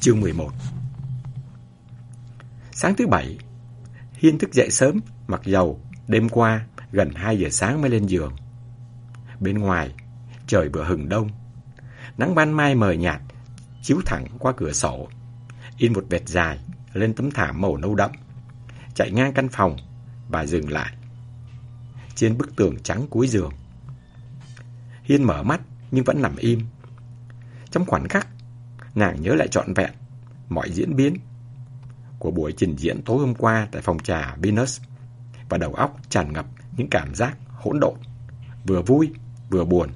Chương 11 Sáng thứ bảy, Hiên thức dậy sớm, mặc dầu, đêm qua, gần 2 giờ sáng mới lên giường. Bên ngoài, trời vừa hừng đông. Nắng ban mai mờ nhạt, chiếu thẳng qua cửa sổ, in một vệt dài lên tấm thảm màu nâu đậm, chạy ngang căn phòng và dừng lại. Trên bức tường trắng cuối giường. Hiên mở mắt nhưng vẫn nằm im. Trong khoảnh khắc, nàng nhớ lại trọn vẹn mọi diễn biến của buổi trình diễn tối hôm qua tại phòng trà Venus và đầu óc tràn ngập những cảm giác hỗn độn, vừa vui vừa buồn.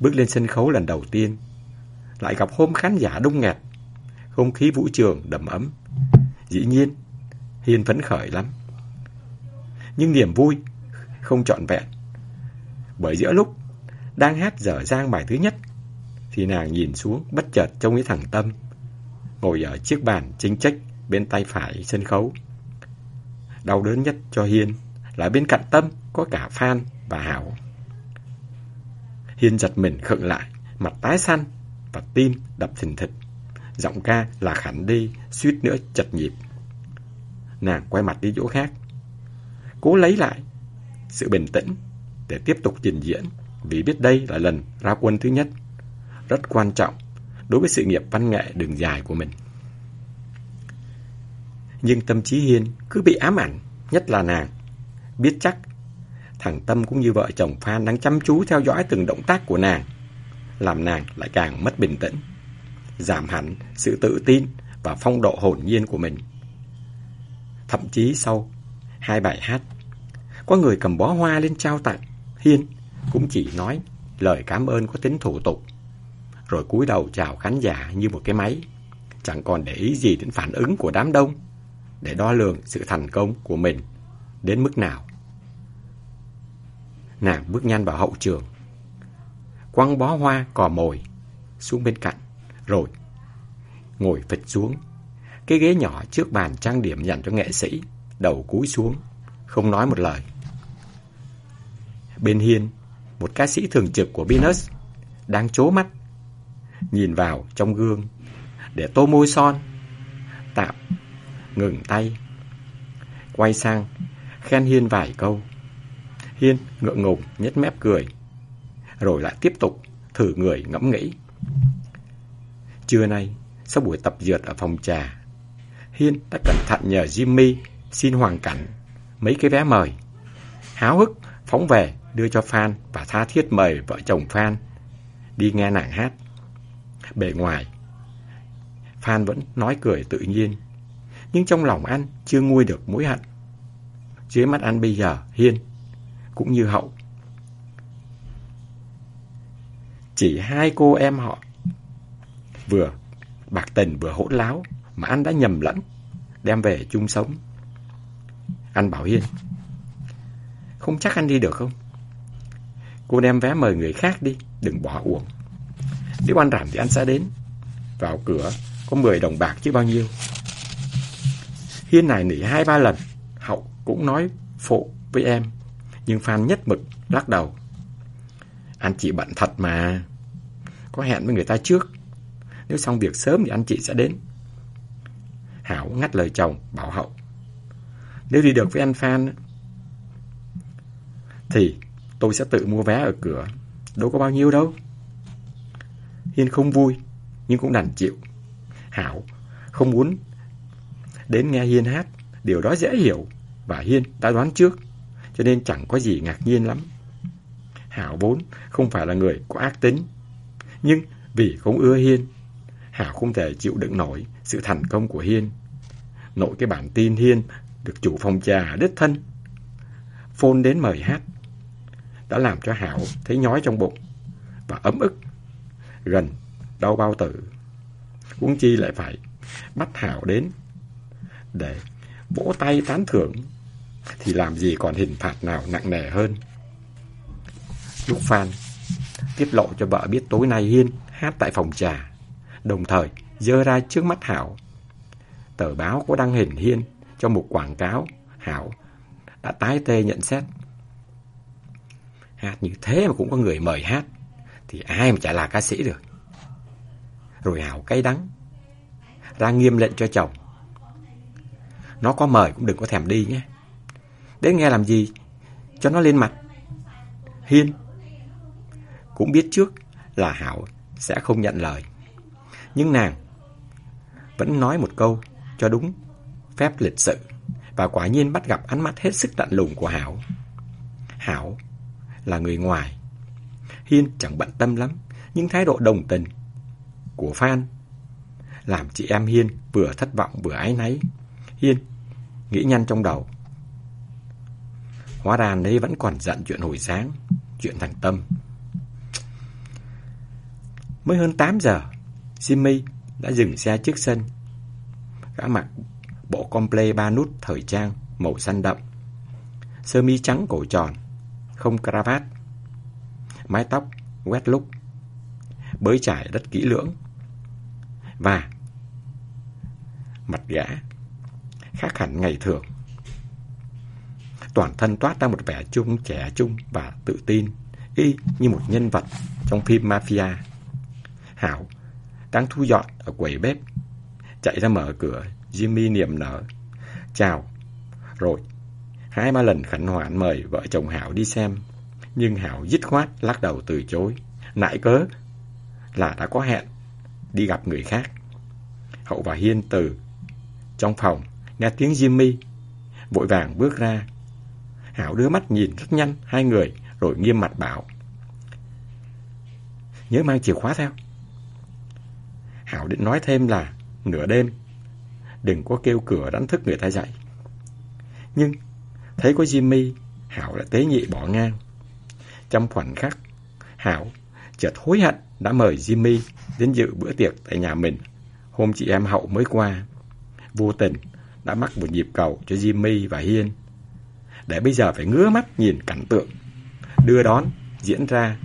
Bước lên sân khấu lần đầu tiên, lại gặp hôm khán giả đông nghẹt, không khí vũ trường đầm ấm. Dĩ nhiên, Hiên phấn khởi lắm. Nhưng niềm vui không trọn vẹn. Bởi giữa lúc đang hát dở dang bài thứ nhất, thì nàng nhìn xuống bất chợt trông thấy thằng Tâm ngồi ở chiếc bàn chính trách bên tay phải sân khấu. Đau đớn nhất cho Hiên là bên cạnh Tâm có cả Phan và Hảo. Hiên giật mình khựng lại, mặt tái xanh và tim đập thình thịch. Giọng ca là khẳng đi, suýt nữa chật nhịp. Nàng quay mặt đi chỗ khác. Cố lấy lại sự bình tĩnh để tiếp tục trình diễn vì biết đây là lần ra quân thứ nhất. Rất quan trọng đối với sự nghiệp văn nghệ đường dài của mình. Nhưng tâm trí Hiên cứ bị ám ảnh, nhất là nàng. Biết chắc, thằng Tâm cũng như vợ chồng Phan đang chăm chú theo dõi từng động tác của nàng, làm nàng lại càng mất bình tĩnh, giảm hẳn sự tự tin và phong độ hồn nhiên của mình. Thậm chí sau hai bài hát, có người cầm bó hoa lên trao tặng, Hiên cũng chỉ nói lời cảm ơn có tính thủ tục rồi cúi đầu chào khán giả như một cái máy, chẳng còn để ý gì đến phản ứng của đám đông để đo lường sự thành công của mình đến mức nào. Nàng bước nhanh vào hậu trường, quăng bó hoa cò mồi xuống bên cạnh, rồi ngồi phịch xuống. Cái ghế nhỏ trước bàn trang điểm dành cho nghệ sĩ, đầu cúi xuống, không nói một lời. Bên hiên, một ca sĩ thường trực của Venus đang chố mắt nhìn vào trong gương để tô môi son. Tạm ngừng tay, quay sang khen Hiên vài câu. Hiên ngượng ngùng nhếch mép cười, rồi lại tiếp tục thử người ngẫm nghĩ. Trưa nay, sau buổi tập dượt ở phòng trà, Hiên đã cẩn thận nhờ Jimmy xin hoàn cảnh mấy cái vé mời. Háo hức phóng về đưa cho Phan và tha thiết mời vợ chồng Phan đi nghe nàng hát. Bề ngoài, Phan vẫn nói cười tự nhiên, nhưng trong lòng anh chưa nguôi được mối hận. Dưới mắt anh bây giờ, Hiên, cũng như Hậu. Chỉ hai cô em họ, vừa bạc tình vừa hỗn láo, mà anh đã nhầm lẫn, đem về chung sống. Anh bảo Hiên, không chắc anh đi được không? Cô đem vé mời người khác đi, đừng bỏ uổng. Nếu anh rảnh thì anh sẽ đến. Vào cửa có 10 đồng bạc chứ bao nhiêu. Hiên này nỉ hai ba lần, Hậu cũng nói phụ với em. Nhưng Phan nhất mực lắc đầu. Anh chị bận thật mà. Có hẹn với người ta trước. Nếu xong việc sớm thì anh chị sẽ đến. Hảo ngắt lời chồng, bảo Hậu. Nếu đi được với anh Phan thì tôi sẽ tự mua vé ở cửa. Đâu có bao nhiêu đâu. Hiên không vui, nhưng cũng đành chịu. Hảo không muốn đến nghe Hiên hát, điều đó dễ hiểu, và Hiên đã đoán trước, cho nên chẳng có gì ngạc nhiên lắm. Hảo vốn không phải là người có ác tính, nhưng vì không ưa Hiên, Hảo không thể chịu đựng nổi sự thành công của Hiên. Nội cái bản tin Hiên được chủ phòng trà đích thân phone đến mời hát đã làm cho Hảo thấy nhói trong bụng và ấm ức gần đâu bao tử. Huống chi lại phải bắt Hảo đến để vỗ tay tán thưởng thì làm gì còn hình phạt nào nặng nề hơn. Lúc Phan tiết lộ cho vợ biết tối nay Hiên hát tại phòng trà, đồng thời dơ ra trước mắt Hảo. Tờ báo có đăng hình Hiên trong một quảng cáo, Hảo đã tái tê nhận xét. Hát như thế mà cũng có người mời hát thì ai mà chả là ca sĩ được. Rồi Hảo cay đắng, ra nghiêm lệnh cho chồng. Nó có mời cũng đừng có thèm đi nhé. Đến nghe làm gì, cho nó lên mặt. Hiên cũng biết trước là Hảo sẽ không nhận lời. Nhưng nàng vẫn nói một câu cho đúng phép lịch sự và quả nhiên bắt gặp ánh mắt hết sức lạnh lùng của Hảo. Hảo là người ngoài. Hiên chẳng bận tâm lắm, nhưng thái độ đồng tình của Phan làm chị em Hiên vừa thất vọng vừa áy náy. Hiên nghĩ nhanh trong đầu. Hóa ra đấy vẫn còn giận chuyện hồi sáng, chuyện thằng Tâm. Mới hơn 8 giờ, Jimmy đã dừng xe trước sân. Gã mặc bộ comple ba nút thời trang màu xanh đậm, sơ mi trắng cổ tròn, không cravat, mái tóc quét lúc, bới trải rất kỹ lưỡng và mặt gã khác hẳn ngày thường. Toàn thân toát ra một vẻ trung trẻ trung và tự tin, y như một nhân vật trong phim mafia. Hảo đang thu dọn ở quầy bếp, chạy ra mở cửa, Jimmy niềm nở. Chào. Rồi, hai ba lần khẩn hoãn mời vợ chồng Hảo đi xem, nhưng Hảo dứt khoát lắc đầu từ chối. nãy cớ là đã có hẹn đi gặp người khác. Hậu và Hiên từ trong phòng, nghe tiếng Jimmy, vội vàng bước ra. Hảo đưa mắt nhìn rất nhanh hai người, rồi nghiêm mặt bảo. Nhớ mang chìa khóa theo. Hảo định nói thêm là nửa đêm, đừng có kêu cửa đánh thức người ta dậy. Nhưng, thấy có Jimmy, Hảo lại tế nhị bỏ ngang. Trong khoảnh khắc, Hảo chợt hối hận đã mời Jimmy đến dự bữa tiệc tại nhà mình hôm chị em Hậu mới qua vô tình đã mắc một nhịp cầu cho Jimmy và Hiên. Để bây giờ phải ngứa mắt nhìn cảnh tượng, đưa đón, diễn ra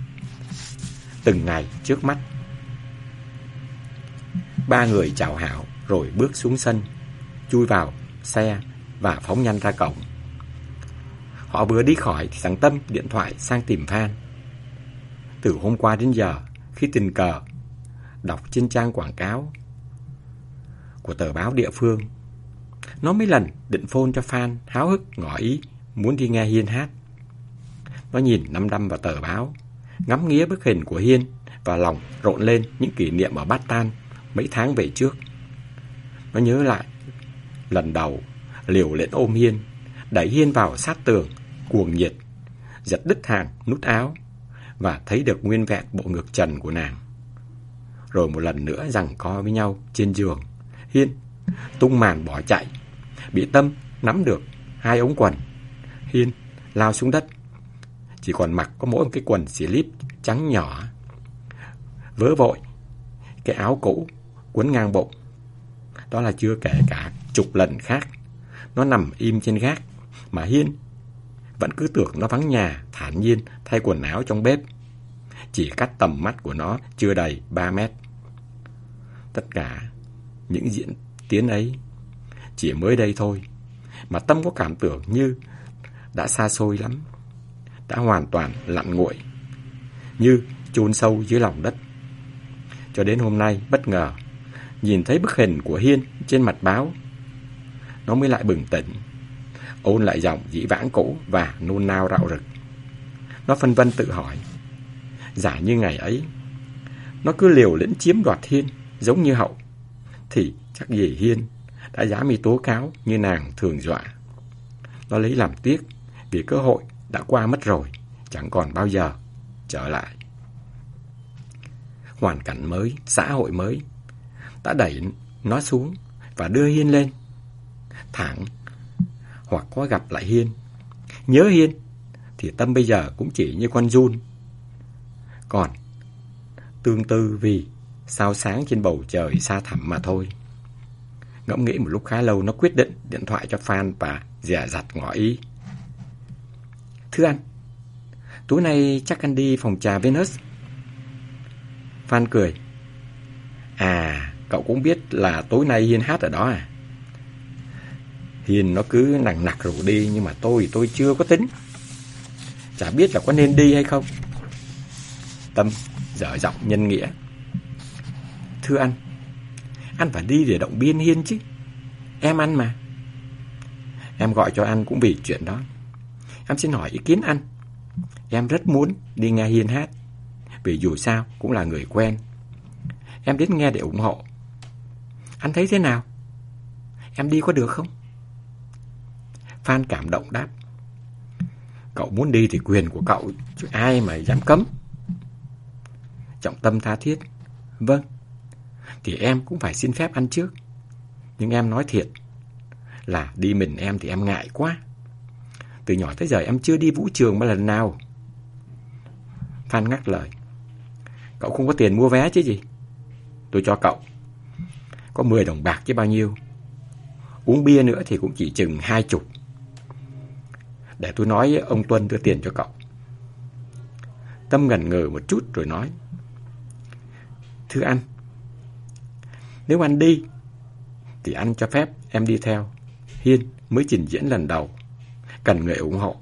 từng ngày trước mắt. Ba người chào Hảo rồi bước xuống sân, chui vào xe và phóng nhanh ra cổng. Họ vừa đi khỏi thì thằng Tâm điện thoại sang tìm Phan. Từ hôm qua đến giờ, khi tình cờ đọc trên trang quảng cáo của tờ báo địa phương. Nó mấy lần định phone cho fan háo hức ngỏ ý muốn đi nghe Hiên hát. Nó nhìn năm đăm vào tờ báo, ngắm nghía bức hình của Hiên và lòng rộn lên những kỷ niệm ở Bát Tan mấy tháng về trước. Nó nhớ lại lần đầu liều lệnh ôm Hiên, đẩy Hiên vào sát tường, cuồng nhiệt, giật đứt hàng nút áo và thấy được nguyên vẹn bộ ngực trần của nàng. Rồi một lần nữa rằng co với nhau trên giường. Hiên tung màn bỏ chạy. Bị Tâm nắm được hai ống quần. Hiên lao xuống đất. Chỉ còn mặc có mỗi một cái quần slip trắng nhỏ. Vớ vội. Cái áo cũ quấn ngang bụng. Đó là chưa kể cả chục lần khác. Nó nằm im trên gác. Mà Hiên vẫn cứ tưởng nó vắng nhà, thản nhiên thay quần áo trong bếp. Chỉ cách tầm mắt của nó chưa đầy 3 mét. Tất cả những diễn tiến ấy chỉ mới đây thôi mà tâm có cảm tưởng như đã xa xôi lắm đã hoàn toàn lặn nguội như chôn sâu dưới lòng đất cho đến hôm nay bất ngờ nhìn thấy bức hình của hiên trên mặt báo nó mới lại bừng tỉnh ôn lại giọng dĩ vãng cũ và nôn nao rạo rực nó phân vân tự hỏi giả như ngày ấy nó cứ liều lĩnh chiếm đoạt hiên giống như hậu thì chắc gì Hiên đã dám mi tố cáo như nàng thường dọa. Nó lấy làm tiếc vì cơ hội đã qua mất rồi, chẳng còn bao giờ trở lại. Hoàn cảnh mới, xã hội mới đã đẩy nó xuống và đưa Hiên lên. Thẳng hoặc có gặp lại Hiên. Nhớ Hiên thì tâm bây giờ cũng chỉ như con run. Còn tương tư vì sao sáng trên bầu trời xa thẳm mà thôi. Ngẫm nghĩ một lúc khá lâu nó quyết định điện thoại cho Phan và dè dặt ngỏ ý. Thưa anh, tối nay chắc anh đi phòng trà Venus. Phan cười. À, cậu cũng biết là tối nay Hiên hát ở đó à? Hiền nó cứ nặng nặc rủ đi nhưng mà tôi tôi chưa có tính. Chả biết là có nên đi hay không. Tâm dở giọng nhân nghĩa. Thưa anh, Anh phải đi để động viên Hiên chứ Em ăn mà Em gọi cho anh cũng vì chuyện đó Em xin hỏi ý kiến anh Em rất muốn đi nghe Hiên hát Vì dù sao cũng là người quen Em đến nghe để ủng hộ Anh thấy thế nào? Em đi có được không? Phan cảm động đáp. Cậu muốn đi thì quyền của cậu Chứ ai mà dám cấm? Trọng tâm tha thiết. Vâng Thì em cũng phải xin phép anh trước. Nhưng em nói thiệt Là đi mình em thì em ngại quá. Từ nhỏ tới giờ em chưa đi vũ trường mà lần nào. Phan ngắt lời. Cậu không có tiền mua vé chứ gì. Tôi cho cậu. Có 10 đồng bạc chứ bao nhiêu. Uống bia nữa thì cũng chỉ chừng hai chục. Để tôi nói ông Tuân đưa tiền cho cậu. Tâm ngần ngừ một chút rồi nói, Thưa anh, Nếu anh đi, Thì anh cho phép em đi theo. Hiên mới trình diễn lần đầu. Cần người ủng hộ.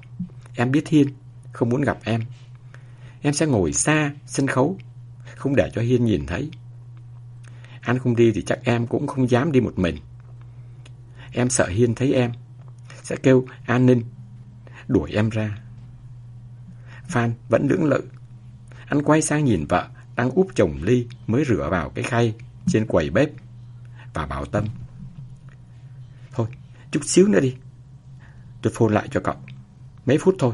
Em biết Hiên Không muốn gặp em. Em sẽ ngồi xa sân khấu, Không để cho Hiên nhìn thấy. Anh không đi thì chắc em cũng không dám đi một mình. Em sợ Hiên thấy em, Sẽ kêu an ninh Đuổi em ra. Phan vẫn lưỡng lự. Anh quay sang nhìn vợ Đang úp chồng ly mới rửa vào cái khay Trên quầy bếp Và bảo Tâm, Thôi, chút xíu nữa đi. Tôi phone lại cho cậu. Mấy phút thôi,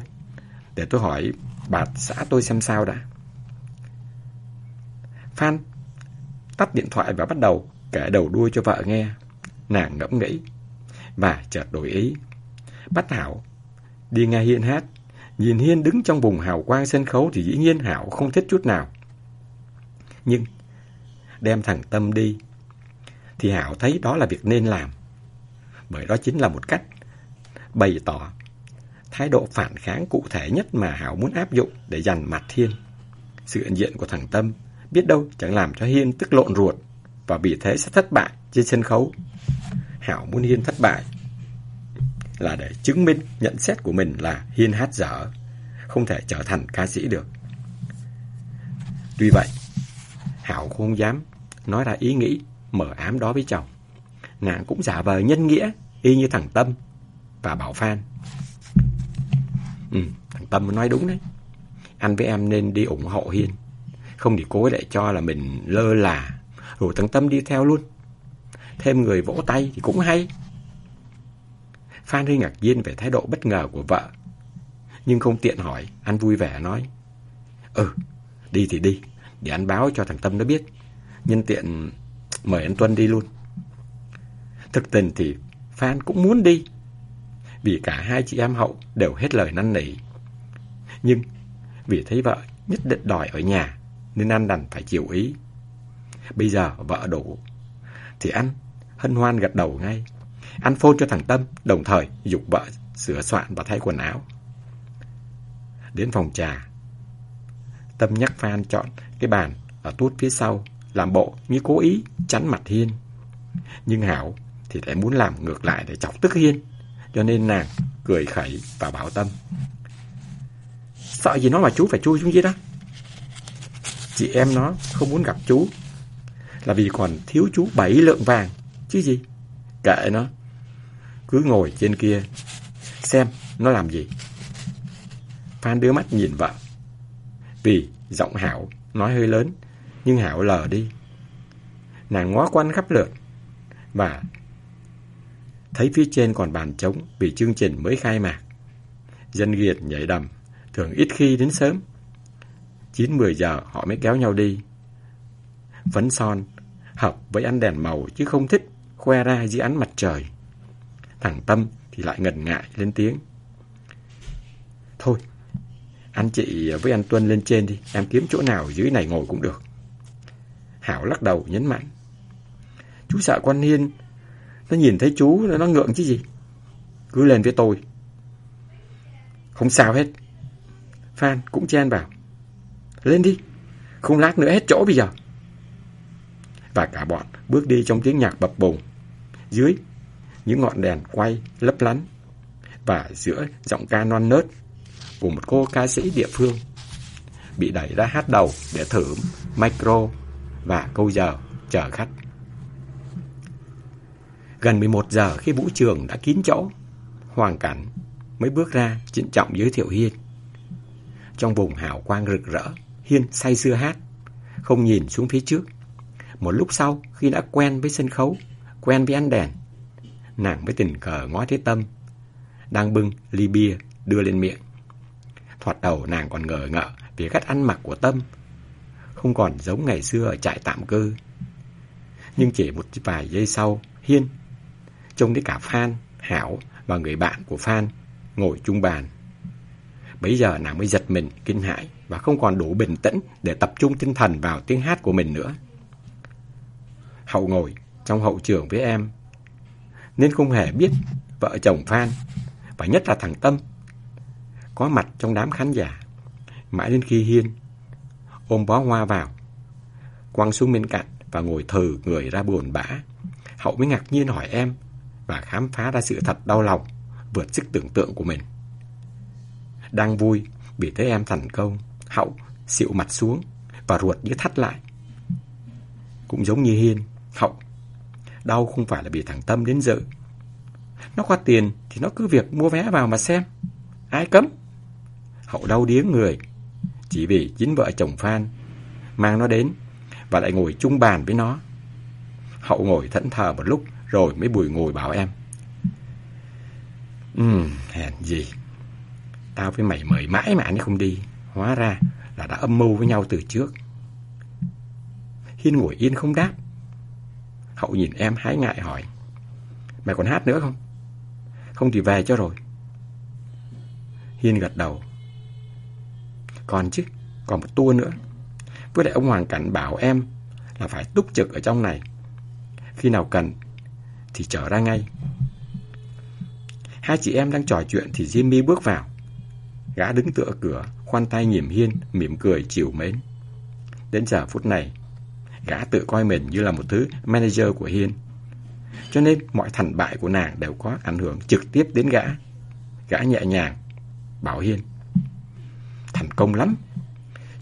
Để tôi hỏi bà xã tôi xem sao đã. Phan tắt điện thoại và bắt đầu kể đầu đuôi cho vợ nghe. Nàng ngẫm nghĩ và chợt đổi ý. Bắt Hảo đi nghe Hiên hát. Nhìn Hiên đứng trong vùng hào quang sân khấu thì dĩ nhiên Hảo không thích chút nào. Nhưng đem thằng Tâm đi thì Hảo thấy đó là việc nên làm. Bởi đó chính là một cách bày tỏ thái độ phản kháng cụ thể nhất mà Hảo muốn áp dụng để giành mặt Hiên. Sự hiện diện của thằng Tâm biết đâu chẳng làm cho Hiên tức lộn ruột và vì thế sẽ thất bại trên sân khấu. Hảo muốn Hiên thất bại là để chứng minh nhận xét của mình là Hiên hát dở, không thể trở thành ca sĩ được. Tuy vậy, Hảo không dám nói ra ý nghĩ mở ám đó với chồng. Nàng cũng giả vờ nhân nghĩa y như thằng Tâm và bảo Phan. Ừ, thằng Tâm nói đúng đấy. Anh với em nên đi ủng hộ Hiên. Không thì cố lại cho là mình lơ là Rồi thằng Tâm đi theo luôn Thêm người vỗ tay thì cũng hay Phan hơi ngạc nhiên về thái độ bất ngờ của vợ Nhưng không tiện hỏi Anh vui vẻ nói Ừ đi thì đi Để anh báo cho thằng Tâm nó biết Nhân tiện mời anh Tuân đi luôn Thực tình thì Phan cũng muốn đi Vì cả hai chị em hậu đều hết lời năn nỉ Nhưng vì thấy vợ nhất định đòi ở nhà nên anh đành phải chịu ý. Bây giờ vợ đủ, thì anh hân hoan gật đầu ngay ăn phô cho thằng Tâm, đồng thời dục vợ sửa soạn và thay quần áo. Đến phòng trà, Tâm nhắc Phan chọn cái bàn ở tuốt phía sau, làm bộ như cố ý chắn mặt Hiên. Nhưng Hảo thì lại muốn làm ngược lại để chọc tức Hiên, cho nên nàng cười khẩy và bảo Tâm. Sợ gì nó mà chú phải chui xuống dưới đó. Chị em nó không muốn gặp chú Là vì còn thiếu chú bảy lượng vàng Chứ gì Kệ nó cứ ngồi trên kia Xem nó làm gì. Phan đưa mắt nhìn vợ. Vì giọng Hảo nói hơi lớn Nhưng Hảo lờ đi. Nàng ngó quanh khắp lượt Và Thấy phía trên còn bàn trống Vì chương trình mới khai mạc. Dân Việt nhảy đầm Thường ít khi đến sớm. 9-10 giờ họ mới kéo nhau đi. Phấn son, hợp với ánh đèn màu chứ không thích khoe ra dưới ánh mặt trời. Thằng Tâm thì lại ngần ngại lên tiếng. Thôi, anh chị với anh Tuân lên trên đi, em kiếm chỗ nào dưới này ngồi cũng được. Hảo lắc đầu nhấn mạnh. Chú sợ quan Hiên, nó nhìn thấy chú nó ngượng chứ gì. Cứ lên với tôi. Không sao hết. Phan cũng chen vào. Lên đi, không lát nữa hết chỗ bây giờ. Và cả bọn bước đi trong tiếng nhạc bập bùng. Dưới, những ngọn đèn quay lấp lánh. Và giữa giọng ca non nớt của một cô ca sĩ địa phương bị đẩy ra hát đầu để thử micro và câu giờ chờ khách. Gần 11 giờ khi vũ trường đã kín chỗ, Hoàng Cảnh mới bước ra trịnh trọng giới thiệu Hiên. Trong vùng hào quang rực rỡ, Hiên say sưa hát, không nhìn xuống phía trước. Một lúc sau, khi đã quen với sân khấu, quen với ánh đèn, nàng mới tình cờ ngó thấy Tâm, đang bưng ly bia đưa lên miệng. Thoạt đầu nàng còn ngờ ngợ vì cách ăn mặc của Tâm, không còn giống ngày xưa ở trại tạm cư. Nhưng chỉ một vài giây sau, Hiên trông thấy cả Phan, Hảo và người bạn của Phan ngồi chung bàn. Bây giờ nàng mới giật mình, kinh hãi và không còn đủ bình tĩnh để tập trung tinh thần vào tiếng hát của mình nữa. Hậu ngồi trong hậu trường với em, nên không hề biết vợ chồng Phan và nhất là thằng Tâm có mặt trong đám khán giả. Mãi đến khi Hiên ôm bó hoa vào, quăng xuống bên cạnh và ngồi thừ người ra buồn bã. Hậu mới ngạc nhiên hỏi em và khám phá ra sự thật đau lòng vượt sức tưởng tượng của mình. Đang vui vì thấy em thành công, Hậu xịu mặt xuống và ruột như thắt lại. Cũng giống như Hiên, Hậu đau không phải là bị thằng Tâm đến dự. Nó khoát tiền thì nó cứ việc mua vé vào mà xem. Ai cấm? Hậu đau điếng người chỉ vì chính vợ chồng Phan mang nó đến và lại ngồi chung bàn với nó. Hậu ngồi thẫn thờ một lúc rồi mới bùi ngồi bảo em. Ừ, hèn gì. Tao với mày mời mãi mà anh không đi. Hóa ra là đã âm mưu với nhau từ trước. Hiên ngồi yên không đáp. Hậu nhìn em hái ngại hỏi. Mày còn hát nữa không? Không thì về cho rồi. Hiên gật đầu. Còn chứ, còn một tour nữa. Với lại ông Hoàng Cảnh bảo em là phải túc trực ở trong này. Khi nào cần thì trở ra ngay. Hai chị em đang trò chuyện thì Jimmy bước vào. Gã đứng tựa cửa, khoan tay nhìn Hiên, mỉm cười chiều mến. Đến giờ phút này, gã tự coi mình như là một thứ manager của Hiên. Cho nên mọi thành bại của nàng đều có ảnh hưởng trực tiếp đến gã. Gã nhẹ nhàng, bảo Hiên. Thành công lắm.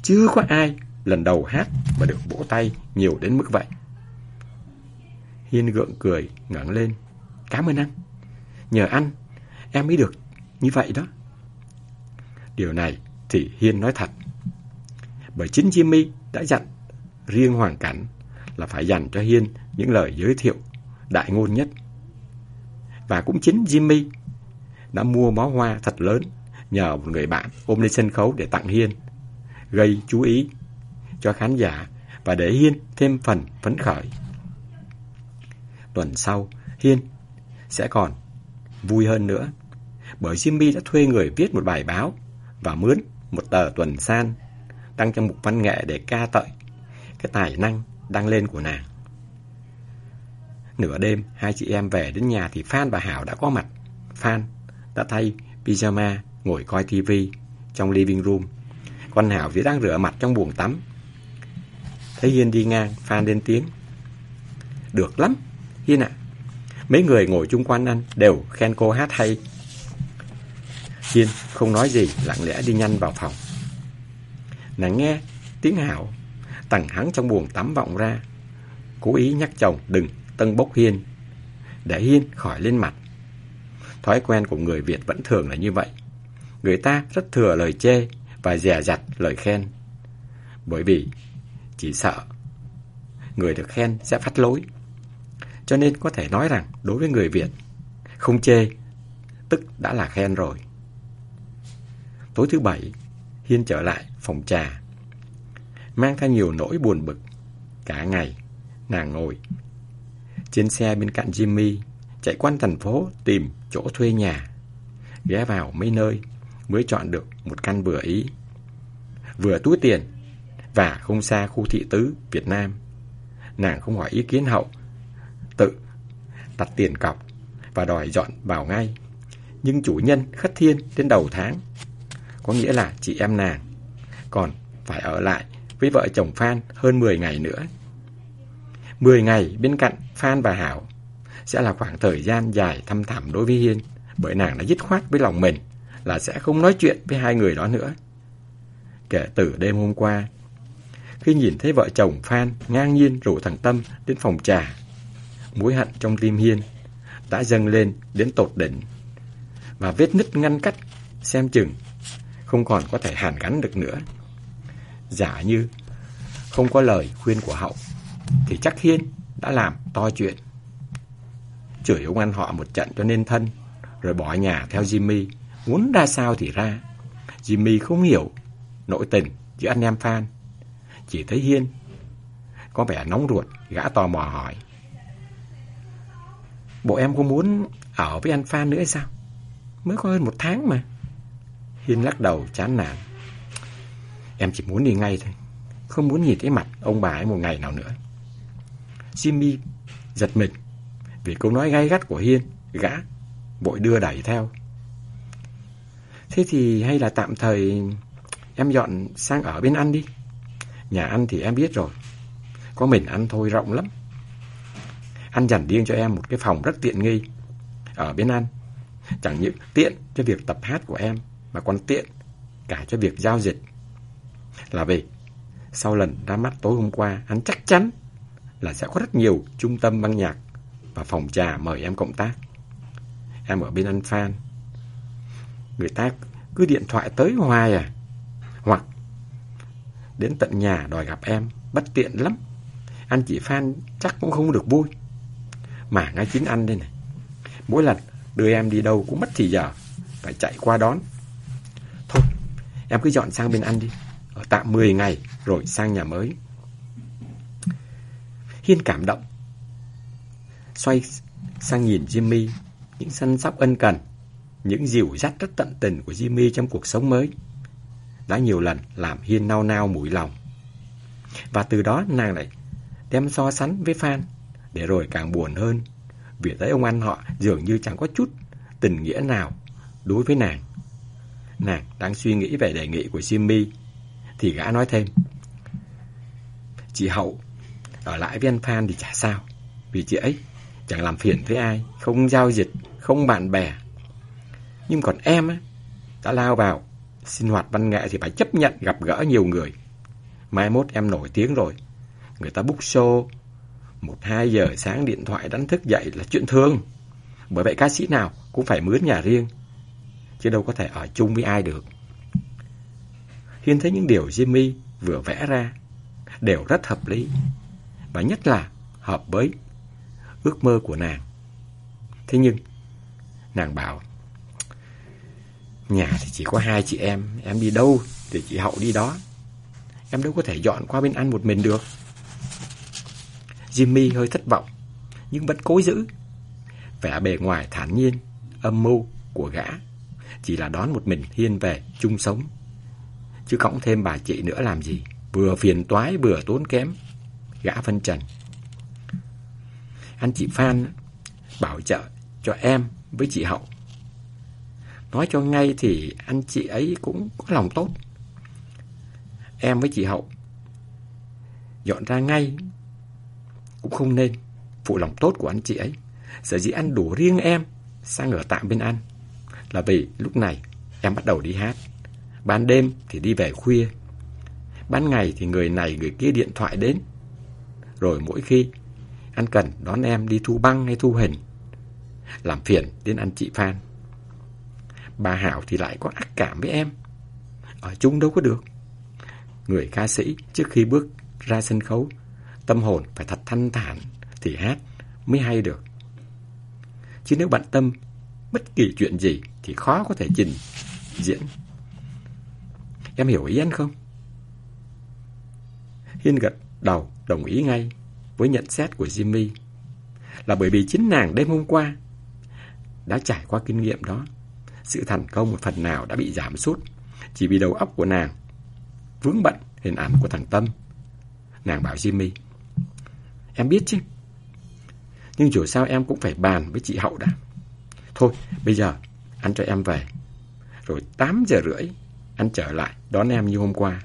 Chưa có ai lần đầu hát mà được vỗ tay nhiều đến mức vậy. Hiên gượng cười, ngẩng lên. Cảm ơn anh. Nhờ anh, em mới được như vậy đó. Điều này thì Hiên nói thật. Bởi chính Jimmy đã dặn riêng hoàn Cảnh là phải dành cho Hiên những lời giới thiệu đại ngôn nhất. Và cũng chính Jimmy đã mua bó hoa thật lớn nhờ một người bạn ôm lên sân khấu để tặng Hiên, gây chú ý cho khán giả và để Hiên thêm phần phấn khởi. Tuần sau, Hiên sẽ còn vui hơn nữa, bởi Jimmy đã thuê người viết một bài báo và mướn một tờ tuần san đăng trong mục văn nghệ để ca tợi cái tài năng đăng lên của nàng. Nửa đêm, hai chị em về đến nhà thì Phan và Hảo đã có mặt. Phan đã thay pyjama ngồi coi tivi trong living room. Con Hảo thì đang rửa mặt trong buồng tắm. Thấy Hiên đi ngang, Phan lên tiếng. Được lắm, Hiên ạ. Mấy người ngồi chung quanh anh đều khen cô hát hay. Hiên không nói gì, lặng lẽ đi nhanh vào phòng. Nàng nghe tiếng Hảo tằng hắn trong buồng tắm vọng ra. Cố ý nhắc chồng đừng tân bốc Hiên, để Hiên khỏi lên mặt. Thói quen của người Việt vẫn thường là như vậy. Người ta rất thừa lời chê và dè dặt lời khen. Bởi vì chỉ sợ người được khen sẽ phát lối. Cho nên có thể nói rằng đối với người Việt, không chê, tức đã là khen rồi. Tối thứ bảy, Hiên trở lại phòng trà. Mang theo nhiều nỗi buồn bực. Cả ngày, nàng ngồi. Trên xe bên cạnh Jimmy, chạy quanh thành phố tìm chỗ thuê nhà. Ghé vào mấy nơi mới chọn được một căn vừa ý. Vừa túi tiền và không xa khu thị tứ Việt Nam. Nàng không hỏi ý kiến hậu, tự đặt tiền cọc và đòi dọn vào ngay. Nhưng chủ nhân khất thiên đến đầu tháng, có nghĩa là chị em nàng còn phải ở lại với vợ chồng Phan hơn 10 ngày nữa. 10 ngày bên cạnh Phan và Hảo sẽ là khoảng thời gian dài thăm thẳm đối với Hiên, bởi nàng đã dứt khoát với lòng mình là sẽ không nói chuyện với hai người đó nữa. Kể từ đêm hôm qua, khi nhìn thấy vợ chồng Phan ngang nhiên rủ thằng Tâm đến phòng trà, mối hận trong tim Hiên đã dâng lên đến tột đỉnh. Và vết nứt ngăn cách, xem chừng, không còn có thể hàn gắn được nữa. Giả như không có lời khuyên của hậu, thì chắc Hiên đã làm to chuyện. Chửi ông ăn họ một trận cho nên thân, rồi bỏ nhà theo Jimmy, muốn ra sao thì ra. Jimmy không hiểu nội tình giữa anh em Phan. Chỉ thấy Hiên có vẻ nóng ruột, gã tò mò hỏi. Bộ em có muốn ở với anh Phan nữa hay sao? Mới có hơn một tháng mà. Hiên lắc đầu chán nản. Em chỉ muốn đi ngay thôi. Không muốn nhìn thấy mặt ông bà ấy một ngày nào nữa. Jimmy giật mình vì câu nói gay gắt của Hiên, gã bội đưa đẩy theo. Thế thì hay là tạm thời em dọn sang ở bên ăn đi. Nhà ăn thì em biết rồi. Có mình ăn thôi rộng lắm. Anh dành riêng cho em một cái phòng rất tiện nghi. Ở bên ăn, chẳng những tiện cho việc tập hát của em, mà còn tiện cả cho việc giao dịch. Là vì, sau lần ra mắt tối hôm qua, anh chắc chắn là sẽ có rất nhiều trung tâm băng nhạc và phòng trà mời em cộng tác. Em ở bên anh Phan. Người ta cứ điện thoại tới hoài à. Hoặc đến tận nhà đòi gặp em, bất tiện lắm. Anh chị Phan chắc cũng không được vui. Mà ngay chính anh đây này. Mỗi lần đưa em đi đâu cũng mất thì giờ. Phải chạy qua đón. Thôi, em cứ dọn sang bên anh đi. Ở tạm 10 ngày rồi sang nhà mới. Hiên cảm động. Xoay sang nhìn Jimmy, những săn sóc ân cần, những dìu dắt rất tận tình của Jimmy trong cuộc sống mới. Đã nhiều lần làm Hiên nao nao mũi lòng. Và từ đó nàng lại đem so sánh với Phan, để rồi càng buồn hơn, vì thấy ông anh họ dường như chẳng có chút tình nghĩa nào đối với nàng. Nàng đang suy nghĩ về đề nghị của Jimmy, thì gã nói thêm. Chị Hậu ở lại với anh Phan thì chả sao, vì chị ấy chẳng làm phiền với ai, không giao dịch, không bạn bè. Nhưng còn em á, đã lao vào sinh hoạt văn nghệ thì phải chấp nhận gặp gỡ nhiều người. Mai mốt em nổi tiếng rồi, người ta book show, một hai giờ sáng điện thoại đánh thức dậy là chuyện thường. Bởi vậy ca sĩ nào cũng phải mướn nhà riêng, chứ đâu có thể ở chung với ai được. Hiên thấy những điều Jimmy vừa vẽ ra đều rất hợp lý, và nhất là hợp với ước mơ của nàng. Thế nhưng, nàng bảo, nhà thì chỉ có hai chị em, em đi đâu thì chị Hậu đi đó. Em đâu có thể dọn qua bên ăn một mình được. Jimmy hơi thất vọng, nhưng vẫn cố giữ. Vẻ bề ngoài thản nhiên, âm mưu của gã, chỉ là đón một mình Hiên về chung sống. Chứ cõng thêm bà chị nữa làm gì, vừa phiền toái vừa tốn kém. Gã phân trần. Anh chị Phan bảo trợ cho em với chị Hậu. Nói cho ngay thì anh chị ấy cũng có lòng tốt. Em với chị Hậu dọn ra ngay cũng không nên phụ lòng tốt của anh chị ấy. Sở dĩ anh đủ riêng em sang ở tạm bên anh là vì lúc này em bắt đầu đi hát. Ban đêm thì đi về khuya. Ban ngày thì người này người kia điện thoại đến. Rồi mỗi khi anh cần đón em đi thu băng hay thu hình. Làm phiền đến anh chị Phan. Bà Hảo thì lại có ác cảm với em. Ở chung đâu có được. Người ca sĩ trước khi bước ra sân khấu, tâm hồn phải thật thanh thản thì hát mới hay được. Chứ nếu bận tâm bất kỳ chuyện gì thì khó có thể trình diễn. Em hiểu ý anh không? Hiên gật đầu, đồng ý ngay với nhận xét của Jimmy là bởi vì chính nàng đêm hôm qua đã trải qua kinh nghiệm đó. Sự thành công một phần nào đã bị giảm sút chỉ vì đầu óc của nàng vướng bận hình ảnh của thằng Tâm. Nàng bảo Jimmy, Em biết chứ Nhưng dù sao em cũng phải bàn với chị Hậu đã Thôi, bây giờ Anh cho em về Rồi 8 giờ rưỡi anh trở lại đón em như hôm qua.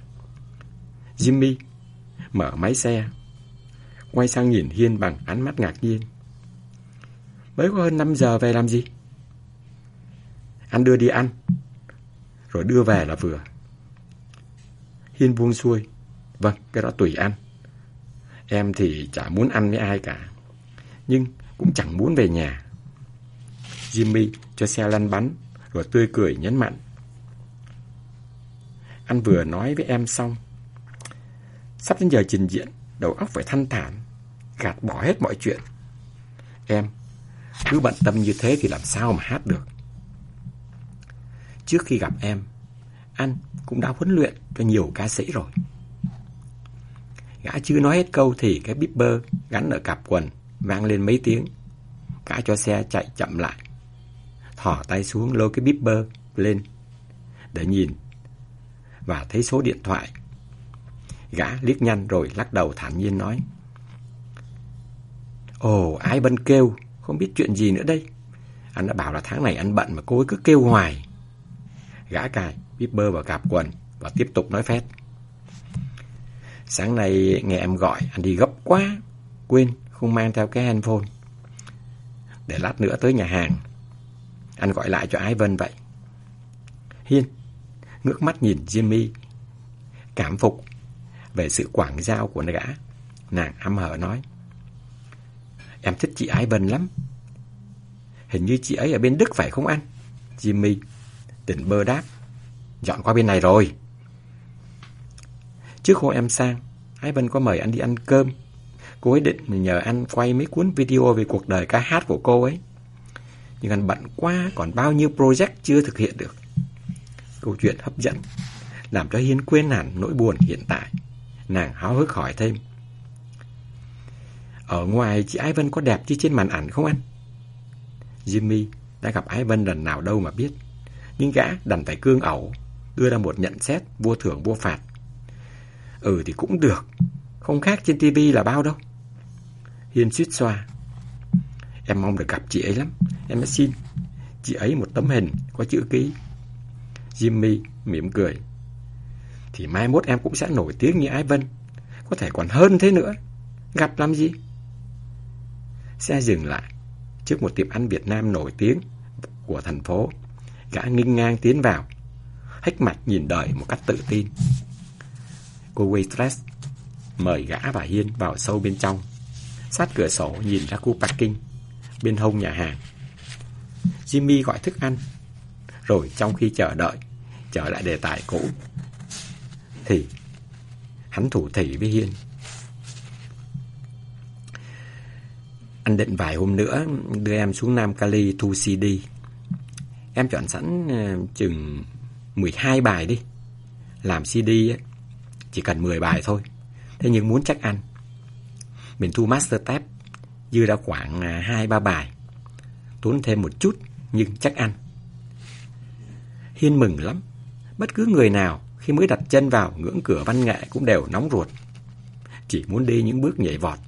Jimmy Mở máy xe Quay sang nhìn Hiên bằng ánh mắt ngạc nhiên. Mới có hơn 5 giờ về làm gì? Anh đưa đi ăn Rồi đưa về là vừa. Hiên buông xuôi. Vâng cái đó tùy anh Em thì chả muốn ăn với ai cả Nhưng cũng chẳng muốn về nhà. Jimmy cho xe lăn bánh, rồi tươi cười nhấn mạnh. Anh vừa nói với em xong. Sắp đến giờ trình diễn, đầu óc phải thanh thản, gạt bỏ hết mọi chuyện. Em, cứ bận tâm như thế thì làm sao mà hát được. Trước khi gặp em, anh cũng đã huấn luyện cho nhiều ca sĩ rồi. Gã chưa nói hết câu thì cái bíp gắn ở cặp quần vang lên mấy tiếng. Gã cho xe chạy chậm lại. Thỏ tay xuống lôi cái bíp lên để nhìn và thấy số điện thoại. Gã liếc nhanh rồi lắc đầu thản nhiên nói. Ồ, ai bân kêu, không biết chuyện gì nữa đây. Anh đã bảo là tháng này anh bận mà cô ấy cứ kêu hoài. Gã cài bíp vào cạp quần và tiếp tục nói phét. Sáng nay nghe em gọi, anh đi gấp quá. Quên, không mang theo cái handphone. Để lát nữa tới nhà hàng. Anh gọi lại cho Ái Vân vậy. Hiên, ngước mắt nhìn Jimmy, cảm phục về sự quảng giao của gã. Nàng âm hở nói. Em thích chị Ivan lắm. Hình như chị ấy ở bên Đức phải không anh? Jimmy tỉnh bơ đáp. Dọn qua bên này rồi. Trước hôm em sang, Ivan có mời anh đi ăn cơm. Cô ấy định nhờ anh quay mấy cuốn video về cuộc đời ca hát của cô ấy. Nhưng anh bận quá, còn bao nhiêu project chưa thực hiện được. Câu chuyện hấp dẫn, làm cho Hiên quên hẳn nỗi buồn hiện tại. Nàng háo hức hỏi thêm. Ở ngoài chị Ái Vân có đẹp như trên màn ảnh không anh? Jimmy đã gặp Ái Vân lần nào đâu mà biết. Nhưng gã đành phải cương ẩu, đưa ra một nhận xét vua thưởng vua phạt. Ừ thì cũng được, không khác trên tivi là bao đâu. Hiên suýt xoa. Em mong được gặp chị ấy lắm, em đã xin. Chị ấy một tấm hình có chữ ký. Jimmy mỉm cười. Thì mai mốt em cũng sẽ nổi tiếng như Ái Vân, có thể còn hơn thế nữa. Gặp làm gì? Xe dừng lại trước một tiệm ăn Việt Nam nổi tiếng của thành phố. Gã nghênh ngang tiến vào, hách mặt nhìn đời một cách tự tin. Cô waitress mời gã và Hiên vào sâu bên trong, sát cửa sổ nhìn ra khu parking bên hông nhà hàng. Jimmy gọi thức ăn, rồi trong khi chờ đợi, trở lại đề tài cũ, thì hắn thủ thỉ với Hiên. Anh định vài hôm nữa đưa em xuống Nam Cali thu CD. Em chọn sẵn ờ, chừng chừng 12 bài đi. Làm CD chỉ cần 10 bài thôi. Thế nhưng muốn chắc ăn. Mình thu master tape dư ra khoảng ờ, 2-3 bài. Tốn thêm một chút nhưng chắc ăn. Hiên mừng lắm. Bất cứ người nào khi mới đặt chân vào ngưỡng cửa văn nghệ cũng đều nóng ruột. Chỉ muốn đi những bước nhảy vọt.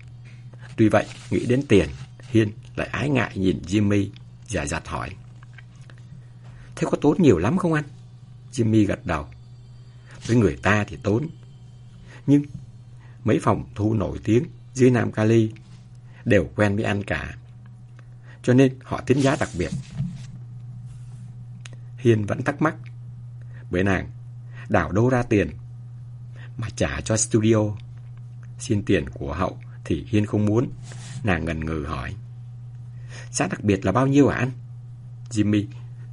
Tuy vậy, nghĩ đến tiền, Hiên lại ái ngại nhìn Jimmy, giả dặt hỏi. Thế có tốn nhiều lắm không anh? Jimmy gật đầu. Với người ta thì tốn. Nhưng mấy phòng thu nổi tiếng dưới Nam Cali đều quen với anh cả. Cho nên họ tính giá đặc biệt. Hiên vẫn thắc mắc. với nàng đảo đâu ra tiền mà trả cho studio. Xin tiền của hậu thì Hiên không muốn. Nàng ngần ngừ hỏi. Giá đặc biệt là bao nhiêu hả anh? Jimmy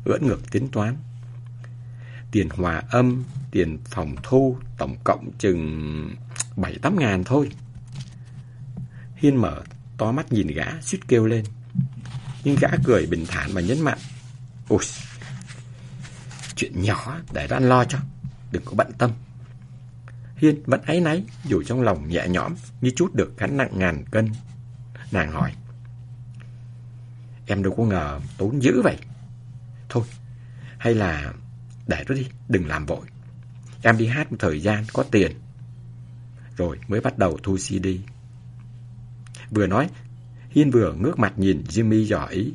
ưỡn ngược tính toán. Tiền hòa âm, tiền phòng thu, tổng cộng chừng 7-8 ngàn thôi. Hiên mở to mắt nhìn gã, suýt kêu lên. Nhưng gã cười bình thản và nhấn mạnh. Ôi, chuyện nhỏ để Ran lo cho, đừng có bận tâm. Hiên vẫn áy náy, dù trong lòng nhẹ nhõm như chút được gánh nặng ngàn cân. Nàng hỏi. Em đâu có ngờ tốn dữ vậy. Thôi, hay là để nó đi, đừng làm vội. Em đi hát một thời gian, có tiền. Rồi mới bắt đầu thu CD. Vừa nói, Hiên vừa ngước mặt nhìn Jimmy dò ý.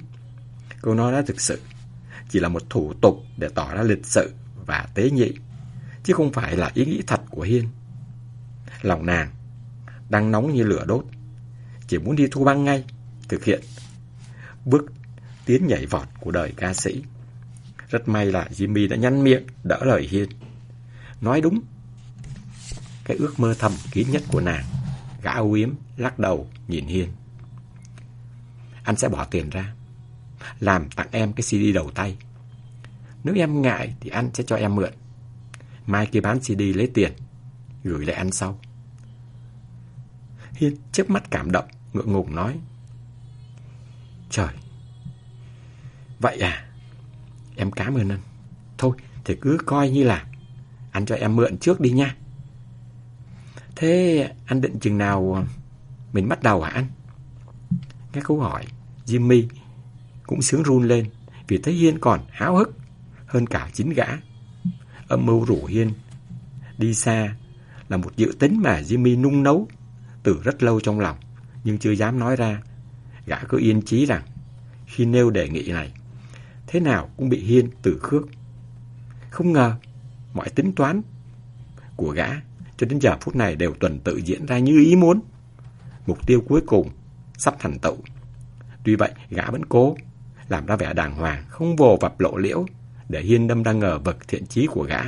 Câu nói đó thực sự chỉ là một thủ tục để tỏ ra lịch sự và tế nhị, chứ không phải là ý nghĩ thật của Hiên. Lòng nàng đang nóng như lửa đốt, chỉ muốn đi thu băng ngay, thực hiện bước tiến nhảy vọt của đời ca sĩ. Rất may là Jimmy đã nhăn miệng đỡ lời Hiên. Nói đúng, cái ước mơ thầm kín nhất của nàng. Gã âu yếm lắc đầu nhìn Hiên. Anh sẽ bỏ tiền ra làm tặng em cái CD đầu tay. Nếu em ngại thì anh sẽ cho em mượn. Mai kia bán CD lấy tiền, gửi lại anh sau. Hiên chớp mắt cảm động, ngượng ngùng nói. Trời, vậy à, em cảm ơn anh. Thôi, thì cứ coi như là anh cho em mượn trước đi nha. Thế anh định chừng nào ờ, mình bắt đầu hả anh? Nghe câu hỏi, Jimmy cũng sướng run lên vì thấy Hiên còn háo hức hơn cả chính gã. Âm mưu rủ Hiên đi xa là một dự tính mà Jimmy nung nấu từ rất lâu trong lòng nhưng chưa dám nói ra. Gã cứ yên chí rằng khi nêu đề nghị này thế nào cũng bị Hiên từ khước. Không ngờ mọi tính toán của gã cho đến giờ phút này đều tuần tự diễn ra như ý muốn. Mục tiêu cuối cùng sắp thành tựu. Tuy vậy, gã vẫn cố làm ra vẻ đàng hoàng, không vồ vập lộ liễu để Hiên đâm ra ngờ vực thiện chí của gã.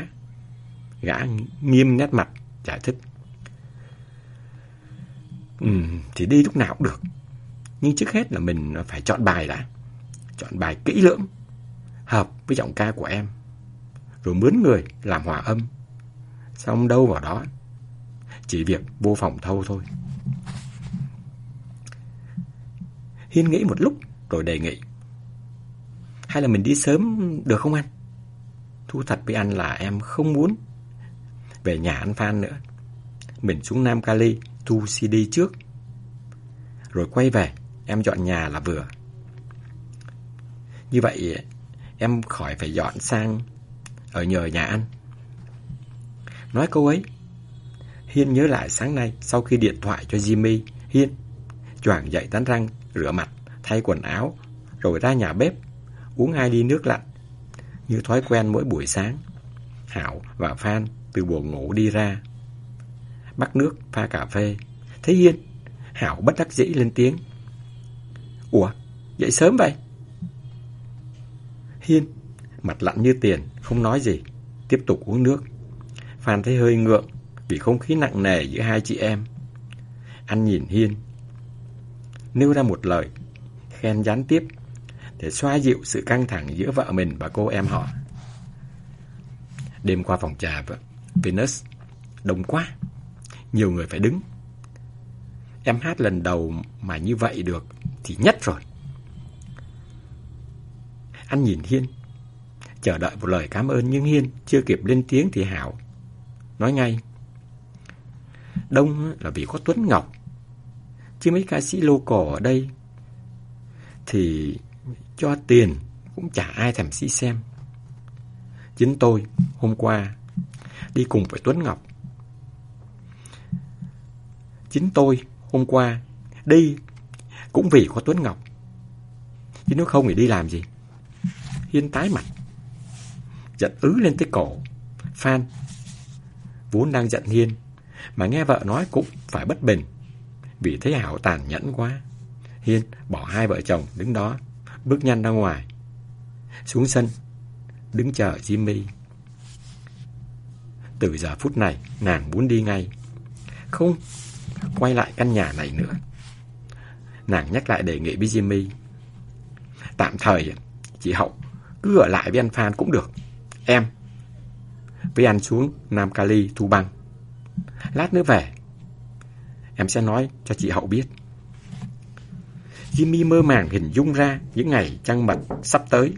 Gã nghiêm nét mặt, giải thích. Ừ, thì đi lúc nào cũng được. Nhưng trước hết là mình phải chọn bài đã. Chọn bài kỹ lưỡng, hợp với giọng ca của em. Rồi mướn người làm hòa âm. Xong đâu vào đó. Chỉ việc vô phòng thâu thôi. Hiên nghĩ một lúc rồi đề nghị. Hay là mình đi sớm được không anh? Thu thật với anh là em không muốn về nhà anh Phan nữa. Mình xuống Nam Cali thu CD trước. Rồi quay về, em dọn nhà là vừa. Như vậy em khỏi phải dọn sang ở nhờ nhà anh. Nói câu ấy, Hiên nhớ lại sáng nay sau khi điện thoại cho Jimmy, Hiên choàng dậy tán răng, rửa mặt, thay quần áo, rồi ra nhà bếp, uống hai ly nước lạnh, như thói quen mỗi buổi sáng. Hảo và Phan từ buồng ngủ đi ra, bắt nước pha cà phê. Thấy Hiên, Hảo bất đắc dĩ lên tiếng. Ủa, dậy sớm vậy? Hiên, mặt lạnh như tiền, không nói gì, tiếp tục uống nước. Phan thấy hơi ngượng vì không khí nặng nề giữa hai chị em. Anh nhìn Hiên, nêu ra một lời, khen gián tiếp để xoa dịu sự căng thẳng giữa vợ mình và cô em họ. Đêm qua phòng trà Venus, đông quá, nhiều người phải đứng. Em hát lần đầu mà như vậy được thì nhất rồi. Anh nhìn Hiên, chờ đợi một lời cảm ơn nhưng Hiên chưa kịp lên tiếng thì Hảo nói ngay. Đông là vì có Tuấn Ngọc, chứ mấy ca sĩ local ở đây thì cho tiền cũng chả ai thèm sĩ xem. Chính tôi hôm qua đi cùng với Tuấn Ngọc. Chính tôi hôm qua đi cũng vì có Tuấn Ngọc. Chứ nếu không thì đi làm gì? Hiên tái mặt. Giận ứ lên tới cổ. Phan vốn đang giận Hiên mà nghe vợ nói cũng phải bất bình vì thấy Hảo tàn nhẫn quá. Hiên bỏ hai vợ chồng đứng đó, bước nhanh ra ngoài. Xuống sân, đứng chờ Jimmy. Từ giờ phút này, nàng muốn đi ngay. Không quay lại căn nhà này nữa. Nàng nhắc lại đề nghị với Jimmy. Tạm thời, chị Hậu cứ ở lại với anh Phan cũng được. Em với anh xuống Nam Cali thu băng. Lát nữa về, em sẽ nói cho chị Hậu biết. Jimmy mơ màng hình dung ra những ngày trăng mật sắp tới,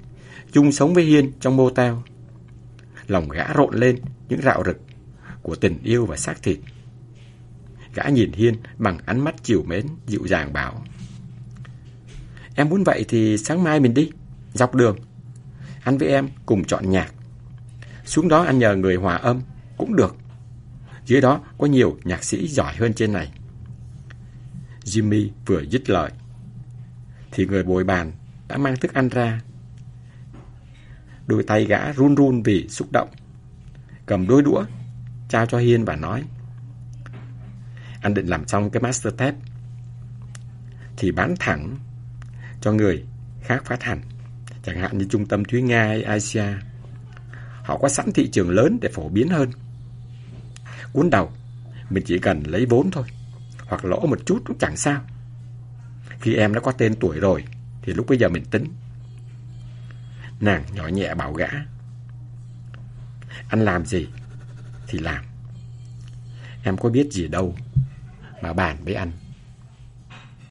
chung sống với Hiên trong mô tao. Lòng gã rộn lên những rạo rực của tình yêu và xác thịt. Gã nhìn Hiên bằng ánh mắt chiều mến, dịu dàng bảo. Em muốn vậy thì sáng mai mình đi, dọc đường. Anh với em cùng chọn nhạc. Xuống đó anh nhờ người hòa âm cũng được. Dưới đó có nhiều nhạc sĩ giỏi hơn trên này. Jimmy vừa dứt lời thì người bồi bàn đã mang thức ăn ra. Đôi tay gã run run vì xúc động. Cầm đôi đũa, trao cho Hiên và nói. Anh định làm xong cái master tape thì bán thẳng cho người khác phát hành. Chẳng hạn như trung tâm Thúy Nga hay Asia. Họ có sẵn thị trường lớn để phổ biến hơn. Cuốn đầu, mình chỉ cần lấy vốn thôi. Hoặc lỗ một chút cũng chẳng sao. Khi em đã có tên tuổi rồi, Thì lúc bây giờ mình tính Nàng nhỏ nhẹ bảo gã. Anh làm gì thì làm. Em có biết gì đâu mà bàn với anh.